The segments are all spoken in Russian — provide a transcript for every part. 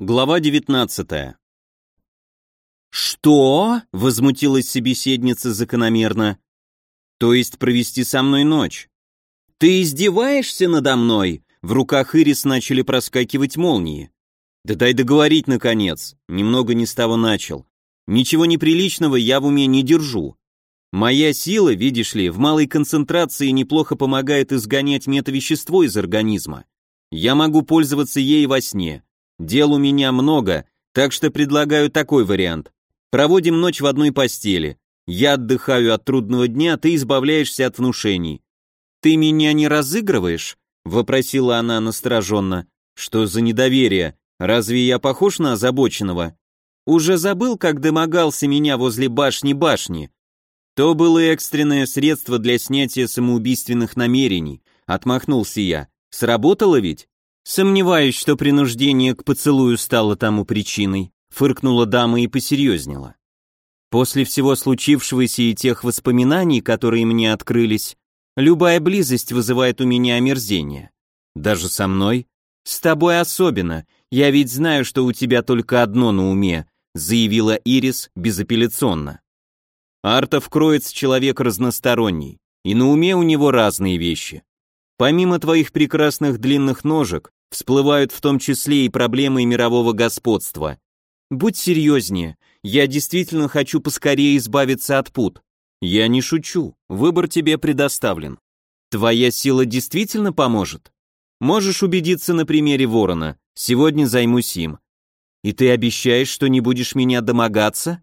Глава 19 «Что?» — возмутилась собеседница закономерно. «То есть провести со мной ночь?» «Ты издеваешься надо мной?» В руках Ирис начали проскакивать молнии. «Да дай договорить, наконец!» Немного не с того начал. «Ничего неприличного я в уме не держу. Моя сила, видишь ли, в малой концентрации неплохо помогает изгонять метавещество из организма. Я могу пользоваться ей во сне. Дел у меня много, так что предлагаю такой вариант. Проводим ночь в одной постели. Я отдыхаю от трудного дня, ты избавляешься от внушений. Ты меня не разыгрываешь? вопросила она настороженно. Что за недоверие? Разве я похож на озабоченного? Уже забыл, как домогался меня возле башни-башни. То было экстренное средство для снятия самоубийственных намерений, отмахнулся я. Сработало ведь? Сомневаюсь, что принуждение к поцелую стало тому причиной, фыркнула дама и посерьезнела. После всего случившегося и тех воспоминаний, которые мне открылись, любая близость вызывает у меня омерзение. Даже со мной? С тобой особенно. Я ведь знаю, что у тебя только одно на уме, заявила Ирис безапелляционно. Артов кроется человек разносторонний, и на уме у него разные вещи. Помимо твоих прекрасных длинных ножек, всплывают в том числе и проблемы мирового господства. Будь серьезнее, я действительно хочу поскорее избавиться от пут. Я не шучу, выбор тебе предоставлен. Твоя сила действительно поможет? Можешь убедиться на примере ворона, сегодня займусь им. И ты обещаешь, что не будешь меня домогаться?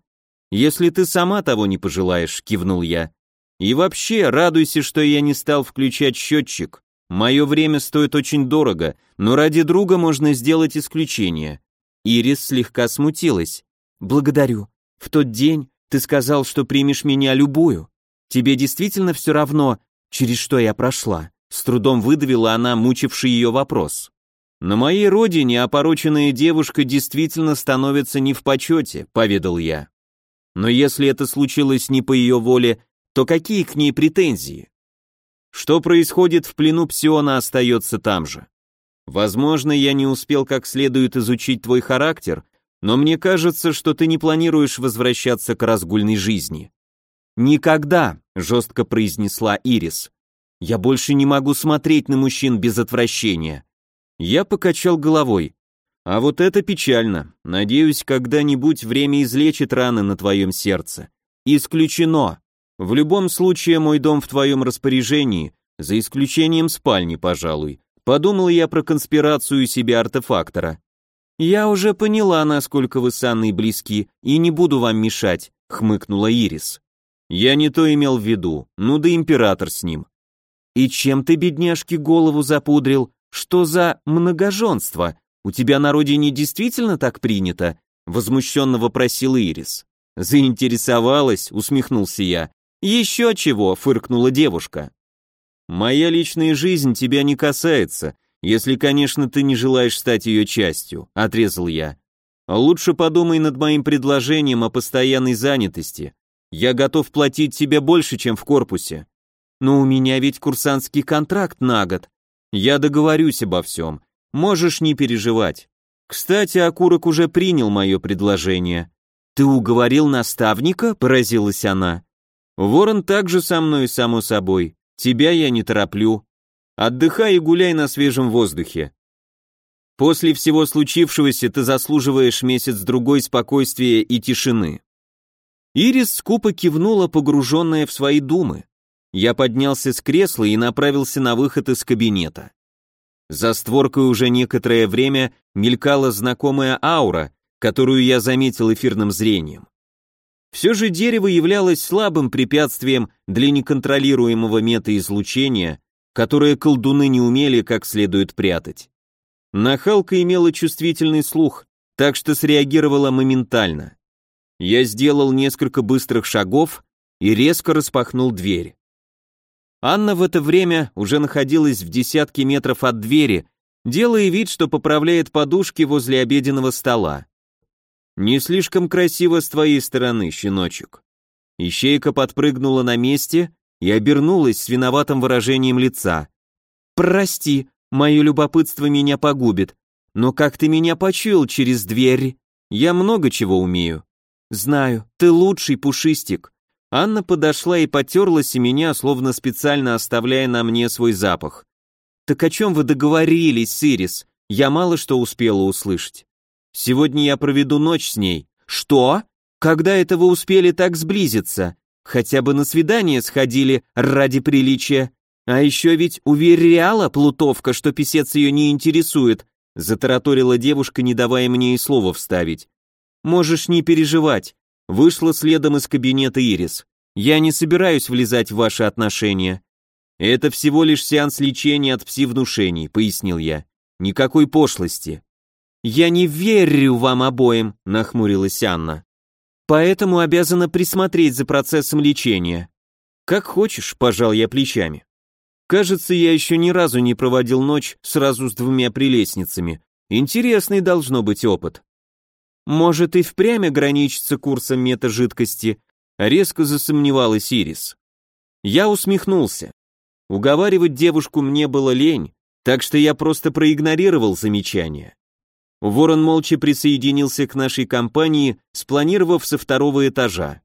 Если ты сама того не пожелаешь, кивнул я. И вообще, радуйся, что я не стал включать счетчик. Мое время стоит очень дорого, но ради друга можно сделать исключение. Ирис слегка смутилась. Благодарю. В тот день ты сказал, что примешь меня любую. Тебе действительно все равно, через что я прошла. С трудом выдавила она мучивший ее вопрос. На моей родине опороченная девушка действительно становится не в почете, поведал я. Но если это случилось не по ее воле, то какие к ней претензии? Что происходит в плену Псиона остается там же. Возможно, я не успел как следует изучить твой характер, но мне кажется, что ты не планируешь возвращаться к разгульной жизни. Никогда, жестко произнесла Ирис. Я больше не могу смотреть на мужчин без отвращения. Я покачал головой. А вот это печально. Надеюсь, когда-нибудь время излечит раны на твоем сердце. Исключено. В любом случае, мой дом в твоем распоряжении, за исключением спальни, пожалуй. Подумал я про конспирацию себе артефактора. Я уже поняла, насколько вы с Анной близки, и не буду вам мешать, хмыкнула Ирис. Я не то имел в виду, ну да император с ним. И чем ты, бедняжке, голову запудрил? Что за многоженство? У тебя на родине действительно так принято? Возмущенно вопросил Ирис. Заинтересовалась, усмехнулся я. «Еще чего», — фыркнула девушка. «Моя личная жизнь тебя не касается, если, конечно, ты не желаешь стать ее частью», — отрезал я. «Лучше подумай над моим предложением о постоянной занятости. Я готов платить тебе больше, чем в корпусе. Но у меня ведь курсантский контракт на год. Я договорюсь обо всем. Можешь не переживать. Кстати, окурок уже принял мое предложение». «Ты уговорил наставника?» — поразилась она. Ворон также со мной, само собой. Тебя я не тороплю. Отдыхай и гуляй на свежем воздухе. После всего случившегося ты заслуживаешь месяц-другой спокойствия и тишины». Ирис скупо кивнула, погруженная в свои думы. Я поднялся с кресла и направился на выход из кабинета. За створкой уже некоторое время мелькала знакомая аура, которую я заметил эфирным зрением. Все же дерево являлось слабым препятствием для неконтролируемого метаизлучения, которое колдуны не умели как следует прятать. Нахалка имела чувствительный слух, так что среагировала моментально. Я сделал несколько быстрых шагов и резко распахнул дверь. Анна в это время уже находилась в десятке метров от двери, делая вид, что поправляет подушки возле обеденного стола. «Не слишком красиво с твоей стороны, щеночек». Ищейка подпрыгнула на месте и обернулась с виноватым выражением лица. «Прости, мое любопытство меня погубит. Но как ты меня почуял через дверь? Я много чего умею. Знаю, ты лучший пушистик. Анна подошла и потерлась и меня, словно специально оставляя на мне свой запах. Так о чем вы договорились, Сирис? Я мало что успела услышать. Сегодня я проведу ночь с ней. Что? Когда это вы успели так сблизиться? Хотя бы на свидание сходили ради приличия. А еще ведь уверяла Плутовка, что писец ее не интересует, затараторила девушка, не давая мне и слова вставить. Можешь не переживать. Вышла следом из кабинета Ирис. Я не собираюсь влезать в ваши отношения. Это всего лишь сеанс лечения от пси-внушений, пояснил я. Никакой пошлости. Я не верю вам обоим, нахмурилась Анна. Поэтому обязана присмотреть за процессом лечения. Как хочешь, пожал я плечами. Кажется, я еще ни разу не проводил ночь сразу с двумя прелестницами. Интересный должно быть опыт. Может и впрямь ограничиться курсом метажидкости, резко засомневалась Ирис. Я усмехнулся. Уговаривать девушку мне было лень, так что я просто проигнорировал замечание. Ворон молча присоединился к нашей компании, спланировав со второго этажа.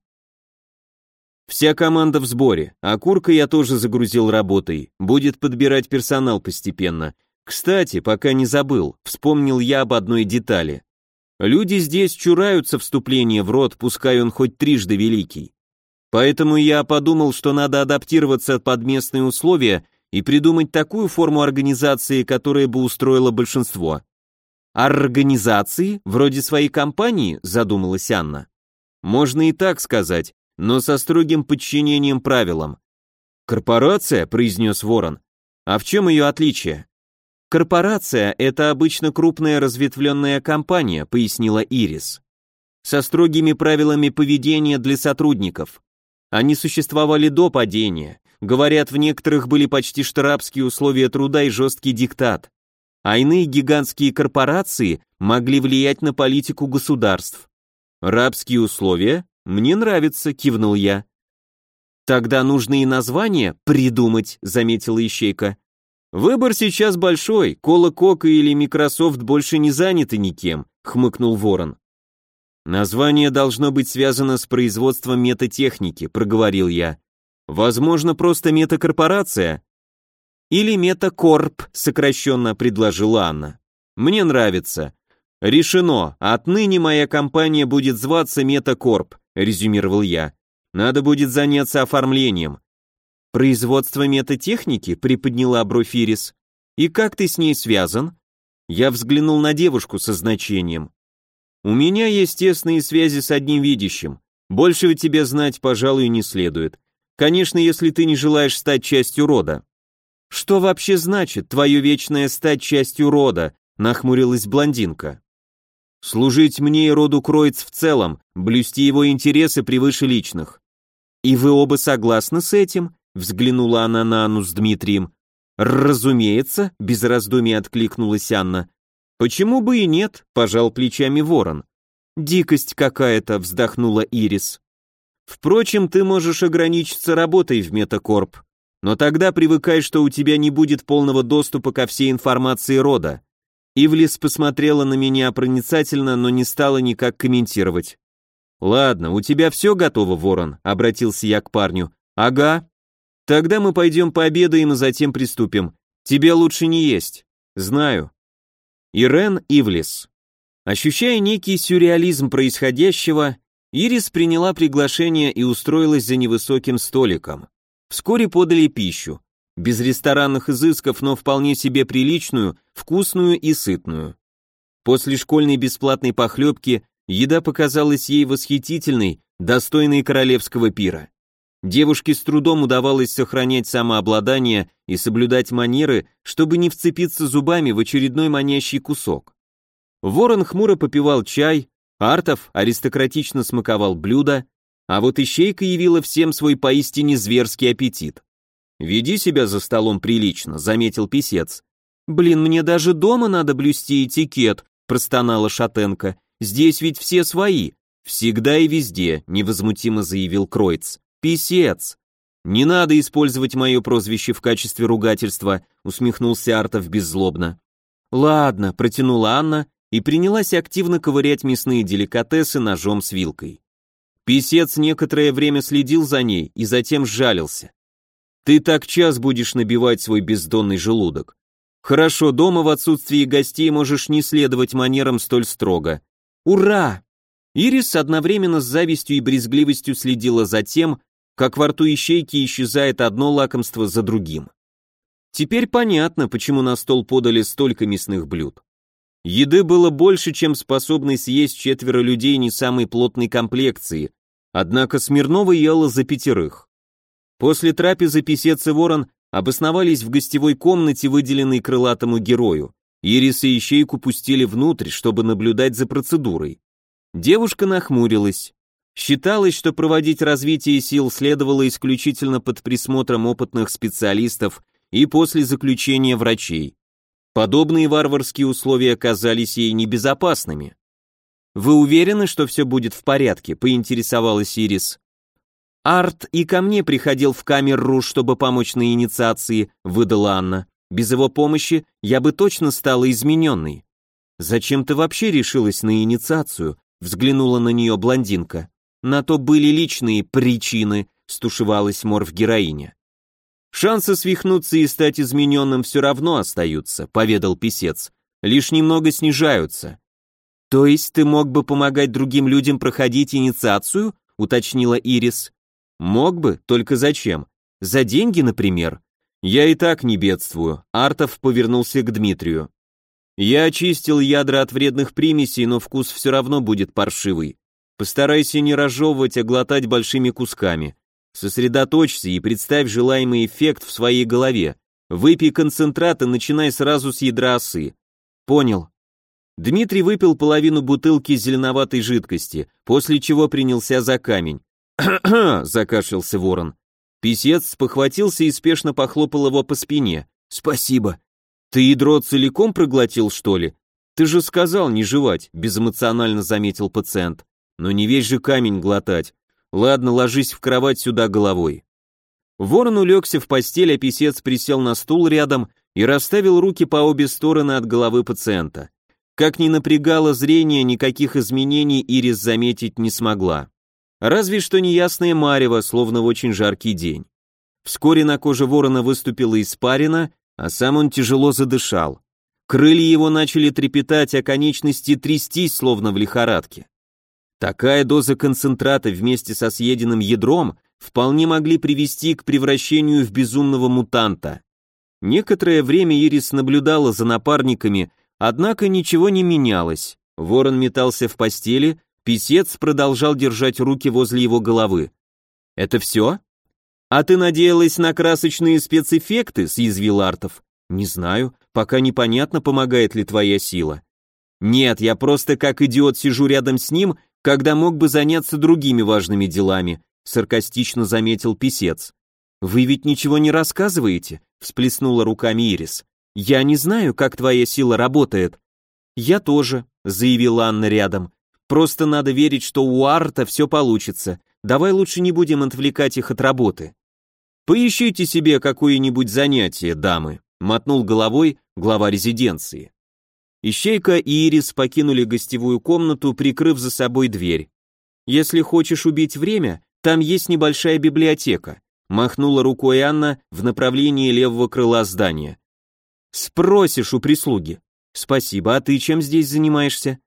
Вся команда в сборе, а Курка я тоже загрузил работой, будет подбирать персонал постепенно. Кстати, пока не забыл, вспомнил я об одной детали. Люди здесь чураются вступления в род, пускай он хоть трижды великий. Поэтому я подумал, что надо адаптироваться под местные условия и придумать такую форму организации, которая бы устроила большинство. Организации, вроде своей компании, задумалась Анна. Можно и так сказать, но со строгим подчинением правилам. Корпорация, произнес Ворон. А в чем ее отличие? Корпорация – это обычно крупная разветвленная компания, пояснила Ирис. Со строгими правилами поведения для сотрудников. Они существовали до падения. Говорят, в некоторых были почти штарабские условия труда и жесткий диктат. А иные гигантские корпорации могли влиять на политику государств. Рабские условия? Мне нравится, кивнул я. Тогда нужно и название придумать, заметила Ищейка. Выбор сейчас большой, Кола Кока или Microsoft больше не заняты никем, хмыкнул Ворон. Название должно быть связано с производством метатехники, проговорил я. Возможно, просто метакорпорация? Или метакорп, сокращенно предложила Анна. Мне нравится. Решено, отныне моя компания будет зваться Метакорп, резюмировал я. Надо будет заняться оформлением. «Производство метатехники?» — приподняла бровь. «И как ты с ней связан?» Я взглянул на девушку со значением. «У меня есть тесные связи с одним видящим. Большего тебе знать, пожалуй, не следует. Конечно, если ты не желаешь стать частью рода». «Что вообще значит твое вечное стать частью рода?» — нахмурилась блондинка. «Служить мне и роду Кроиц в целом, блюсти его интересы превыше личных». «И вы оба согласны с этим?» Взглянула она на Анну с Дмитрием. «Разумеется», — без раздумий откликнулась Анна. «Почему бы и нет?» — пожал плечами ворон. «Дикость какая-то», — вздохнула Ирис. «Впрочем, ты можешь ограничиться работой в Метакорп, но тогда привыкай, что у тебя не будет полного доступа ко всей информации рода». Ивлис посмотрела на меня проницательно, но не стала никак комментировать. «Ладно, у тебя все готово, Ворон?» — обратился я к парню. «Ага», Тогда мы пойдем пообедаем и затем приступим. Тебе лучше не есть. Знаю. Ирен Ивлис. Ощущая некий сюрреализм происходящего, Ирис приняла приглашение и устроилась за невысоким столиком. Вскоре подали пищу. Без ресторанных изысков, но вполне себе приличную, вкусную и сытную. После школьной бесплатной похлебки еда показалась ей восхитительной, достойной королевского пира. Девушке с трудом удавалось сохранять самообладание и соблюдать манеры, чтобы не вцепиться зубами в очередной манящий кусок. Ворон хмуро попивал чай, Артов аристократично смаковал блюдо, а вот Ищейка явила всем свой поистине зверский аппетит. «Веди себя за столом прилично», — заметил писец. «Блин, мне даже дома надо блюсти этикет», — простонала Шатенко. «Здесь ведь все свои». «Всегда и везде», — невозмутимо заявил Кройц. «Писец!» «Не надо использовать мое прозвище в качестве ругательства», усмехнулся Артов беззлобно. Ладно, протянула Анна и принялась активно ковырять мясные деликатесы ножом с вилкой. Песец некоторое время следил за ней и затем сжалился. Ты так час будешь набивать свой бездонный желудок. Хорошо, дома в отсутствии гостей можешь не следовать манерам столь строго. Ура! Ирис одновременно с завистью и брезгливостью следила за тем, как во рту ищейки исчезает одно лакомство за другим. Теперь понятно, почему на стол подали столько мясных блюд. Еды было больше, чем способны съесть четверо людей не самой плотной комплекции, однако Смирнова ела за пятерых. После трапезы писец и ворон обосновались в гостевой комнате, выделенной крылатому герою. Ирис и Ищейку пустили внутрь, чтобы наблюдать за процедурой. Девушка нахмурилась. Считалось, что проводить развитие сил следовало исключительно под присмотром опытных специалистов и после заключения врачей. Подобные варварские условия казались ей небезопасными. «Вы уверены, что все будет в порядке?» — поинтересовалась Ирис. «Арт и ко мне приходил в камеру, чтобы помочь на инициации», — выдала Анна. «Без его помощи я бы точно стала измененной». «Зачем ты вообще решилась на инициацию?» — взглянула на нее блондинка. «На то были личные причины», — стушевалась морф-героиня. «Шансы свихнуться и стать измененным все равно остаются», — поведал писец. «Лишь немного снижаются». «То есть ты мог бы помогать другим людям проходить инициацию?» — уточнила Ирис. Мог бы, только зачем? За деньги, например? Я и так не бедствую. Артов повернулся к Дмитрию. Я очистил ядра от вредных примесей, но вкус все равно будет паршивый. Постарайся не разжевывать, а глотать большими кусками. Сосредоточься и представь желаемый эффект в своей голове. Выпей концентрат и начинай сразу с ядра осы. Понял. Дмитрий выпил половину бутылки зеленоватой жидкости, после чего принялся за камень. закашлялся ворон. Писец похватился и спешно похлопал его по спине. «Спасибо. Ты ядро целиком проглотил, что ли? Ты же сказал не жевать», — безэмоционально заметил пациент. «Но не весь же камень глотать. Ладно, ложись в кровать сюда головой». Ворон улегся в постель, а писец присел на стул рядом и расставил руки по обе стороны от головы пациента. Как ни напрягало зрение, никаких изменений Ирис заметить не смогла. Разве что неясное марево, словно в очень жаркий день. Вскоре на коже ворона выступила испарина, а сам он тяжело задышал. Крылья его начали трепетать, а конечности трястись, словно в лихорадке. Такая доза концентрата вместе со съеденным ядром вполне могли привести к превращению в безумного мутанта. Некоторое время Ирис наблюдала за напарниками, однако ничего не менялось. Ворон метался в постели, Писец продолжал держать руки возле его головы. «Это все?» «А ты надеялась на красочные спецэффекты?» — съязвил Артов. «Не знаю, пока непонятно, помогает ли твоя сила». «Нет, я просто как идиот сижу рядом с ним, когда мог бы заняться другими важными делами», — саркастично заметил писец. «Вы ведь ничего не рассказываете?» — всплеснула руками Ирис. «Я не знаю, как твоя сила работает». «Я тоже», — заявила Анна рядом. Просто надо верить, что у Арта все получится. Давай лучше не будем отвлекать их от работы. Поищите себе какое-нибудь занятие, дамы, мотнул головой глава резиденции. Ищейка и Ирис покинули гостевую комнату, прикрыв за собой дверь. Если хочешь убить время, там есть небольшая библиотека, махнула рукой Анна в направлении левого крыла здания. Спросишь у прислуги. Спасибо, а ты чем здесь занимаешься?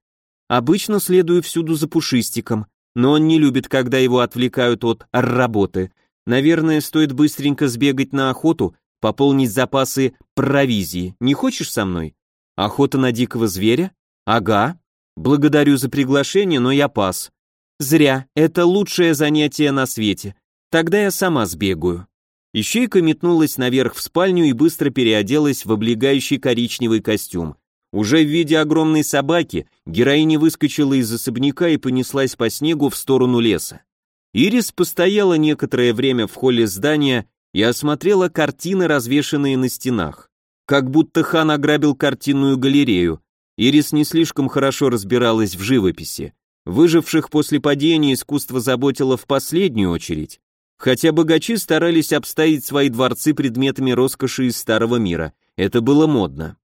Обычно следую всюду за пушистиком, но он не любит, когда его отвлекают от работы. Наверное, стоит быстренько сбегать на охоту, пополнить запасы провизии. Не хочешь со мной? Охота на дикого зверя? Ага. Благодарю за приглашение, но я пас. Зря, это лучшее занятие на свете. Тогда я сама сбегаю. Ищейка метнулась наверх в спальню и быстро переоделась в облегающий коричневый костюм. Уже в виде огромной собаки героиня выскочила из особняка и понеслась по снегу в сторону леса. Ирис постояла некоторое время в холле здания и осмотрела картины, развешанные на стенах. Как будто хан ограбил картинную галерею. Ирис не слишком хорошо разбиралась в живописи. Выживших после падения искусство заботило в последнюю очередь. Хотя богачи старались обставить свои дворцы предметами роскоши из старого мира. Это было модно.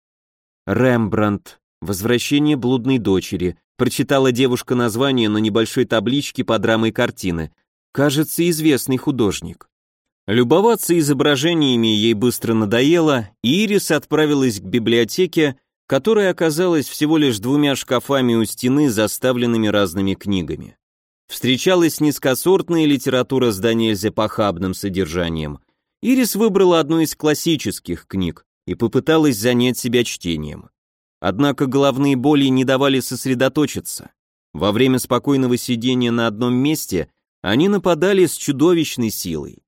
Рембрандт. Возвращение блудной дочери. Прочитала девушка название на небольшой табличке под рамой картины. Кажется, известный художник. Любоваться изображениями ей быстро надоело, и Ирис отправилась к библиотеке, которая оказалась всего лишь двумя шкафами у стены, заставленными разными книгами. Встречалась низкосортная литература с до нельзя похабным содержанием. Ирис выбрала одну из классических книг и попыталась занять себя чтением. Однако головные боли не давали сосредоточиться. Во время спокойного сидения на одном месте они нападали с чудовищной силой.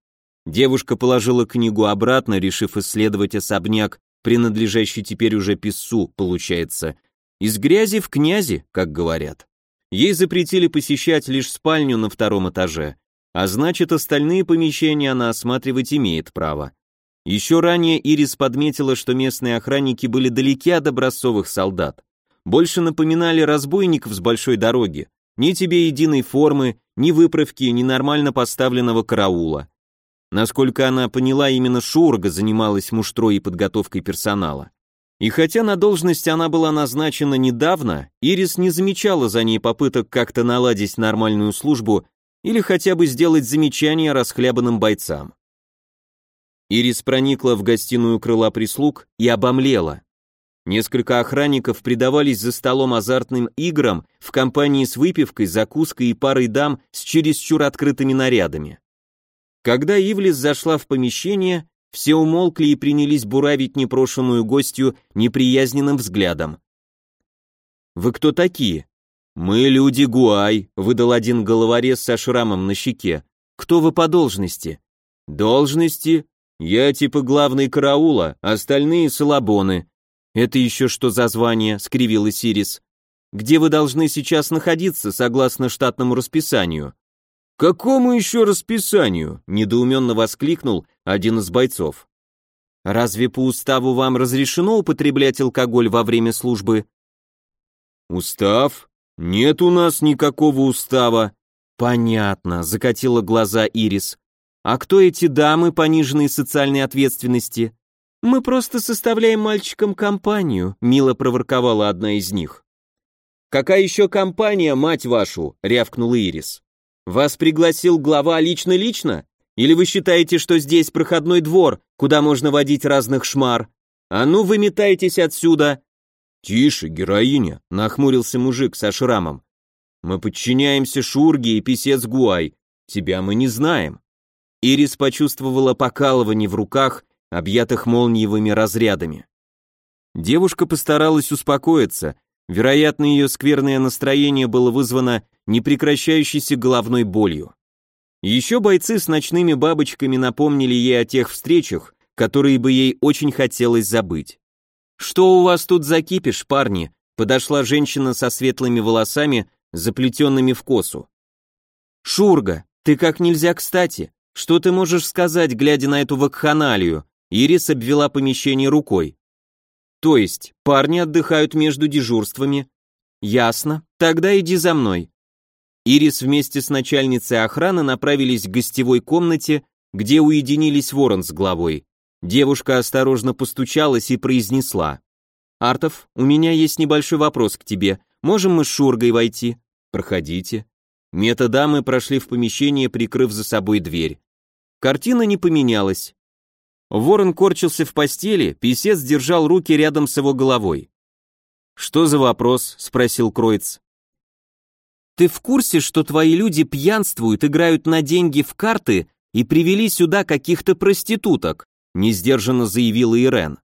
Девушка положила книгу обратно, решив исследовать особняк, принадлежащий теперь уже писцу, получается. Из грязи в князи, как говорят. Ей запретили посещать лишь спальню на втором этаже, а значит, остальные помещения она осматривать имеет право. Еще ранее Ирис подметила, что местные охранники были далеки от образцовых солдат. Больше напоминали разбойников с большой дороги. Ни тебе единой формы, ни выправки, ни нормально поставленного караула. Насколько она поняла, именно Шурга занималась муштрой и подготовкой персонала. И хотя на должность она была назначена недавно, Ирис не замечала за ней попыток как-то наладить нормальную службу или хотя бы сделать замечания расхлябанным бойцам. Ирис проникла в гостиную крыла прислуг и обомлела. Несколько охранников предавались за столом азартным играм в компании с выпивкой, закуской и парой дам с чересчур открытыми нарядами. Когда Ивлис зашла в помещение, все умолкли и принялись буравить непрошенную гостью неприязненным взглядом. «Вы кто такие?» «Мы люди Гуай», — выдал один головорез со шрамом на щеке. «Кто вы по должности?» «Должности? «Я типа главный караула, остальные салабоны». «Это еще что за звание?» — скривила Сирис. «Где вы должны сейчас находиться, согласно штатному расписанию?» «Какому еще расписанию?» — недоуменно воскликнул один из бойцов. «Разве по уставу вам разрешено употреблять алкоголь во время службы?» «Устав? Нет у нас никакого устава». «Понятно», — закатила глаза Ирис. А кто эти дамы пониженной социальной ответственности? Мы просто составляем мальчикам компанию, мило проворковала одна из них. Какая еще компания, мать вашу? рявкнула Ирис. Вас пригласил глава лично-лично? Или вы считаете, что здесь проходной двор, куда можно водить разных шмар? А ну, выметайтесь отсюда!» «Тише, героиня!» — нахмурился мужик со шрамом. «Мы подчиняемся Шурге и писец Гуай. Тебя мы не знаем». Ирис почувствовала покалывание в руках, объятых молниевыми разрядами. Девушка постаралась успокоиться, вероятно, ее скверное настроение было вызвано непрекращающейся головной болью. Еще бойцы с ночными бабочками напомнили ей о тех встречах, которые бы ей очень хотелось забыть. «Что у вас тут за кипиш, парни?» подошла женщина со светлыми волосами, заплетенными в косу. «Шурга, ты как нельзя кстати. Что ты можешь сказать, глядя на эту вакханалию? Ирис обвела помещение рукой. То есть, парни отдыхают между дежурствами? Ясно. Тогда иди за мной. Ирис вместе с начальницей охраны направились к гостевой комнате, где уединились ворон с главой. Девушка осторожно постучалась и произнесла. «Артов, у меня есть небольшой вопрос к тебе. Можем мы с Шургой войти?» «Проходите». Метадамы прошли в помещение, прикрыв за собой дверь. Картина не поменялась. Ворон корчился в постели, писец держал руки рядом с его головой. «Что за вопрос?» — спросил Кроиц. «Ты в курсе, что твои люди пьянствуют, играют на деньги в карты и привели сюда каких-то проституток?» — несдержанно заявила Ирен.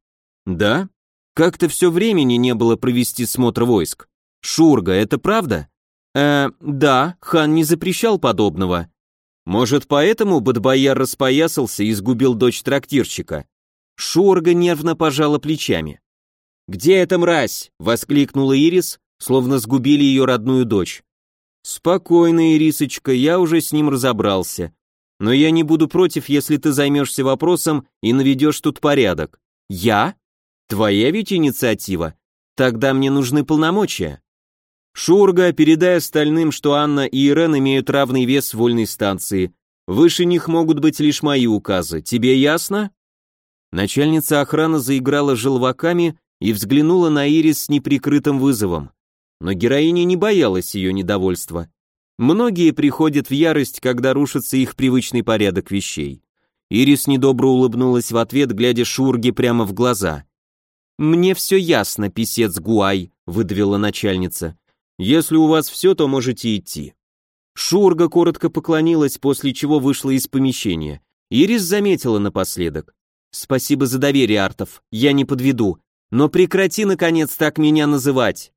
«Да? Как-то все времени не было провести смотр войск. Шурга, это правда?» «Э, да, хан не запрещал подобного. Может, поэтому Бадбояр распоясался и сгубил дочь трактирщика? Шурга нервно пожала плечами. «Где эта мразь?» — воскликнула Ирис, словно сгубили ее родную дочь. «Спокойно, Ирисочка, я уже с ним разобрался. Но я не буду против, если ты займешься вопросом и наведешь тут порядок. Я? Твоя ведь инициатива? Тогда мне нужны полномочия». Шурга, передай остальным, что Анна и Ирен имеют равный вес в вольной станции. Выше них могут быть лишь мои указы. Тебе ясно? Начальница охраны заиграла желваками и взглянула на Ирис с неприкрытым вызовом. Но героиня не боялась ее недовольства. Многие приходят в ярость, когда рушится их привычный порядок вещей. Ирис недобро улыбнулась в ответ, глядя Шурге прямо в глаза. «Мне все ясно, писец Гуай», — выдавила начальница. «Если у вас все, то можете идти». Шурга коротко поклонилась, после чего вышла из помещения. Ирис заметила напоследок. «Спасибо за доверие, Артов, я не подведу. Но прекрати, наконец, так меня называть.